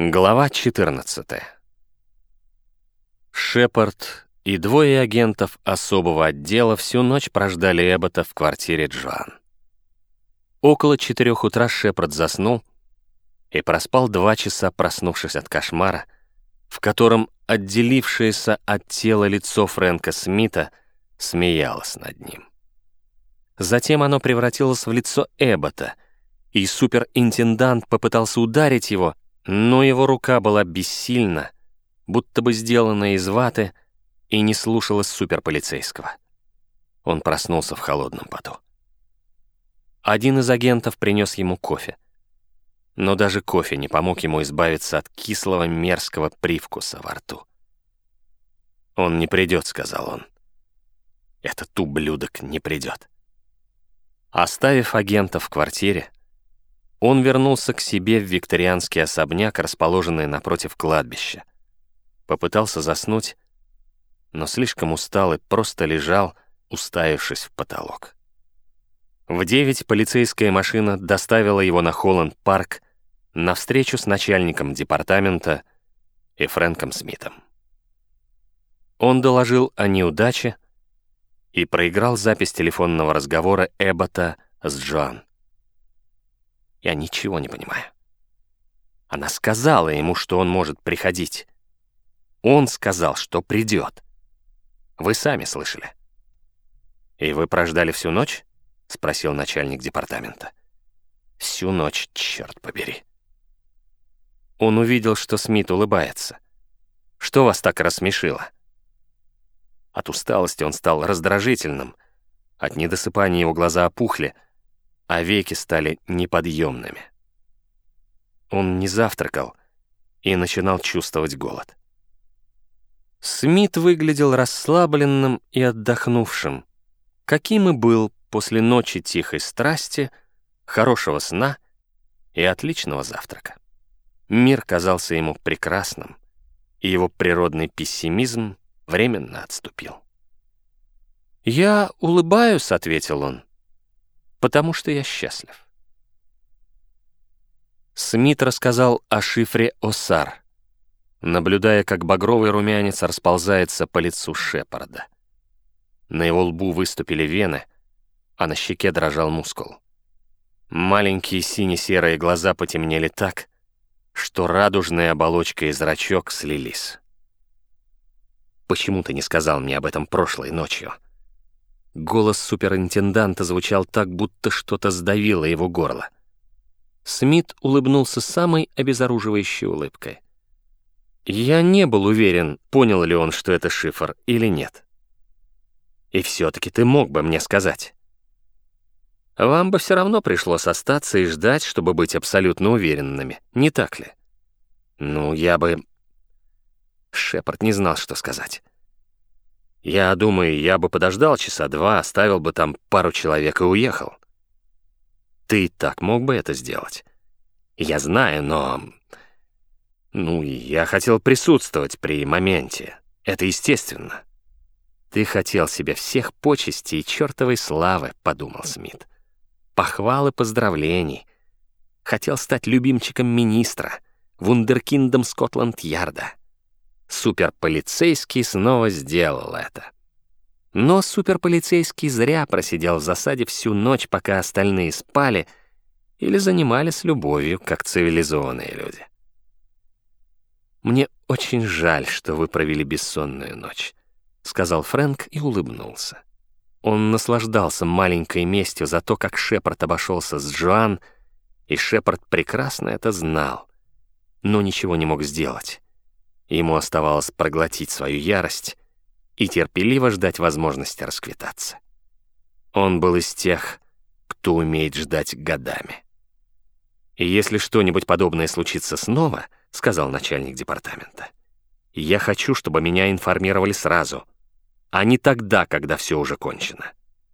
Глава 14. Шепард и двое агентов особого отдела всю ночь прождали Эббота в квартире Джоан. Около четырех утра Шепард заснул и проспал два часа, проснувшись от кошмара, в котором отделившееся от тела лицо Фрэнка Смита смеялось над ним. Затем оно превратилось в лицо Эббота, и суперинтендант попытался ударить его — но его рука была бессильна, будто бы сделана из ваты, и не слушалась суперполицейского. Он проснулся в холодном поту. Один из агентов принес ему кофе. Но даже кофе не помог ему избавиться от кислого мерзкого привкуса во рту. «Он не придет», — сказал он. «Этот ублюдок не придет». Оставив агента в квартире, он вернулся к себе в викторианский особняк, расположенный напротив кладбища. Попытался заснуть, но слишком устал и просто лежал, уставившись в потолок. В девять полицейская машина доставила его на Холланд-парк на встречу с начальником департамента и Фрэнком Смитом. Он доложил о неудаче и проиграл запись телефонного разговора Эббота с Джоан. Я ничего не понимаю. Она сказала ему, что он может приходить. Он сказал, что придет. Вы сами слышали. «И вы прождали всю ночь?» — спросил начальник департамента. «Всю ночь, черт побери». Он увидел, что Смит улыбается. «Что вас так рассмешило?» От усталости он стал раздражительным. От недосыпания его глаза опухли — а веки стали неподъемными. Он не завтракал и начинал чувствовать голод. Смит выглядел расслабленным и отдохнувшим, каким и был после ночи тихой страсти, хорошего сна и отличного завтрака. Мир казался ему прекрасным, и его природный пессимизм временно отступил. «Я улыбаюсь», — ответил он, потому что я счастлив. Смит рассказал о шифре Осар, наблюдая, как багровый румянец расползается по лицу Шепарда. На его лбу выступили вены, а на щеке дрожал мускул. Маленькие сине-серые глаза потемнели так, что радужная оболочка и зрачок слились. «Почему ты не сказал мне об этом прошлой ночью?» Голос суперинтенданта звучал так, будто что-то сдавило его горло. Смит улыбнулся самой обезоруживающей улыбкой. Я не был уверен, понял ли он, что это шифр или нет. И все-таки ты мог бы мне сказать. Вам бы все равно пришлось остаться и ждать, чтобы быть абсолютно уверенными, не так ли? Ну, я бы... Шепард не знал, что сказать. Я думаю, я бы подождал часа два, оставил бы там пару человек и уехал. Ты так мог бы это сделать? Я знаю, но... Ну, я хотел присутствовать при моменте. Это естественно. Ты хотел себе всех почестей и чертовой славы, подумал Смит. Похвалы поздравлений. Хотел стать любимчиком министра, вундеркиндом Скотланд-Ярда. Суперполицейский снова сделал это. Но суперполицейский зря просидел в засаде всю ночь, пока остальные спали или занимались любовью, как цивилизованные люди. «Мне очень жаль, что вы провели бессонную ночь», — сказал Фрэнк и улыбнулся. Он наслаждался маленькой местью за то, как Шепард обошелся с Джоан, и Шепард прекрасно это знал, но ничего не мог сделать. Ему оставалось проглотить свою ярость и терпеливо ждать возможности расквитаться. Он был из тех, кто умеет ждать годами. «И если что-нибудь подобное случится снова», — сказал начальник департамента, «я хочу, чтобы меня информировали сразу, а не тогда, когда все уже кончено».